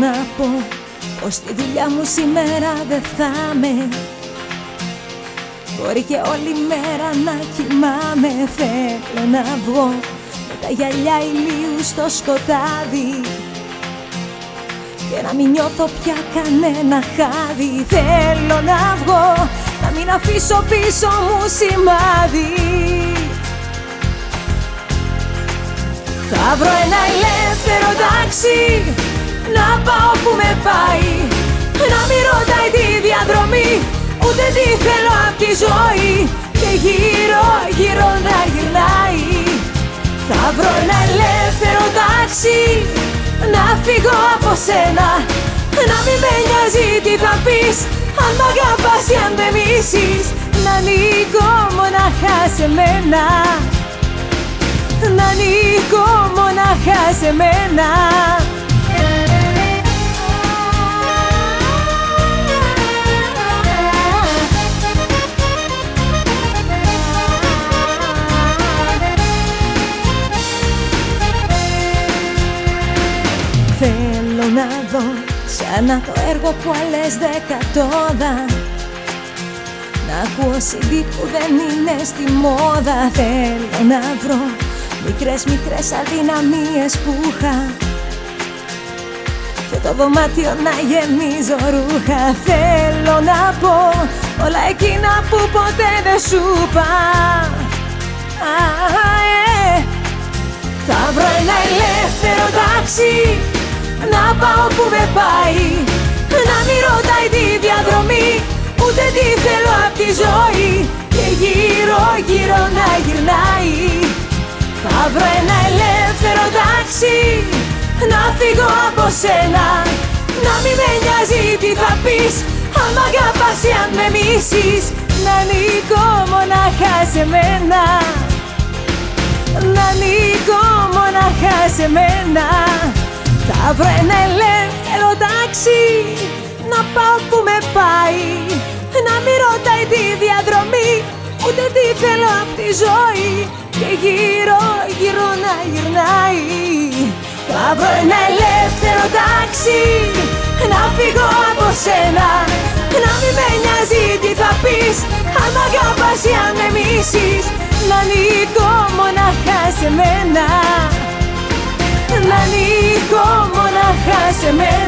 να πω πως τη δουλειά μου σήμερα δεν θα με. Μπορεί και όλη μέρα να κοιμάμαι. Θέλω να βγω με τα γυαλιά ηλίου στο σκοτάδι Και να μην νιώθω πια κανένα χάδι. Θέλω να βγω, να μην αφήσω πίσω μου σημάδι. Θα βρω ένα ελεύθερο τάξι Να πάω που με πάει Να μην ρωτάει τη διαδρομή Ούτε τι θέλω απ' τη ζωή. Και γύρω γύρω να γυρνάει. Θα βρω ένα ελεύθερο τάξι Να φύγω από σένα. Να μην με νοιάζει τι θα πεις Αν μ' αγαπάς ή αν δεν μίσεις Να ανήκω μοναχά σε μένα. Να ανήκω μοναχά σε μένα να δω ξανά το έργο που άλλες δεκατόδα. Να ακούω CD που δεν είναι στη μόδα. Θέλω να βρω μικρές μικρές αδυναμίες που είχα. Και το δωμάτιο να γεμίζω ρούχα. Θέλω να πω όλα εκείνα που ποτέ δεν σου είπα. Ε. Θα βρω ένα ελεύθερο τάξι να πάω που με πάει. Να μην ρωτάει τη διαδρομή Ούτε τι θέλω απ' τη ζωή. Και γύρω γύρω να γυρνάει. Θα βρω ένα ελεύθερο τάξι Να φύγω από σένα. Να μην με νοιάζει τι θα πεις Αν μ' αγαπάς ή αν με μίσεις. Να ανήκω μοναχά σε μένα. Να ανήκω μοναχά σε μένα θα βρω ένα ελεύθερο τάξι Να πάω που με πάει. Να μην ρωτάει τη διαδρομή Ούτε τι θέλω απ' τη ζωή. Και γύρω γύρω να γυρνάει. Θα βρω ένα ελεύθερο τάξι Να φύγω από σένα. Να μην με νοιάζει τι θα πεις Αν μ' αγαπάς ή αν με μίσεις Να ανήκω μένα